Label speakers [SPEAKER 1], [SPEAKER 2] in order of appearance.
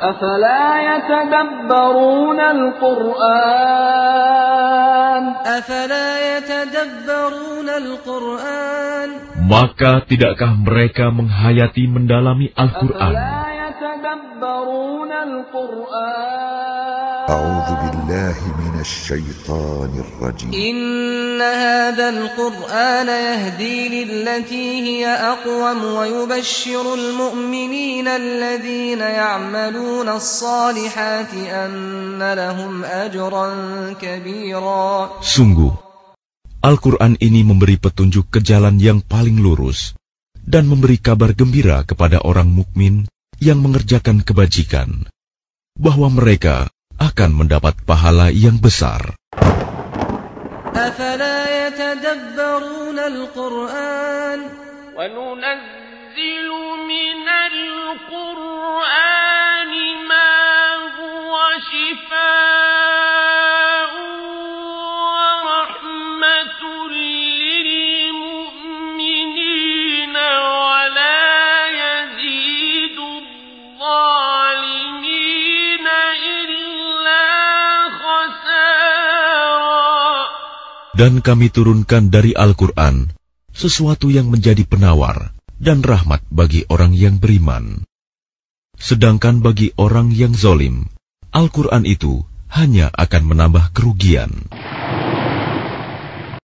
[SPEAKER 1] أفلا يتدبرون القرآن
[SPEAKER 2] أفلا يتدبرون القرآن
[SPEAKER 3] Maka tidakkah mereka menghayati mendalami Al-Quran?
[SPEAKER 1] أفلا يتدبرون القرآن
[SPEAKER 4] أعوذ بالله من الشيطان الرجيم
[SPEAKER 2] إن هذا القرآن يهدي للتي هي أقوم ويبشر المؤمنين الذين يعملون الصالحات أن لهم أجرا كبيرا
[SPEAKER 3] Sungguh, Al-Quran ini memberi petunjuk ke jalan yang paling lurus dan memberi kabar gembira kepada orang mukmin yang mengerjakan kebajikan, bahwa mereka akan mendapat pahala yang besar.
[SPEAKER 5] al-Quran
[SPEAKER 3] Dan kami turunkan dari Al-Quran sesuatu yang menjadi penawar dan rahmat bagi orang yang beriman. Sedangkan bagi orang yang zolim, Al-Quran itu hanya akan menambah kerugian.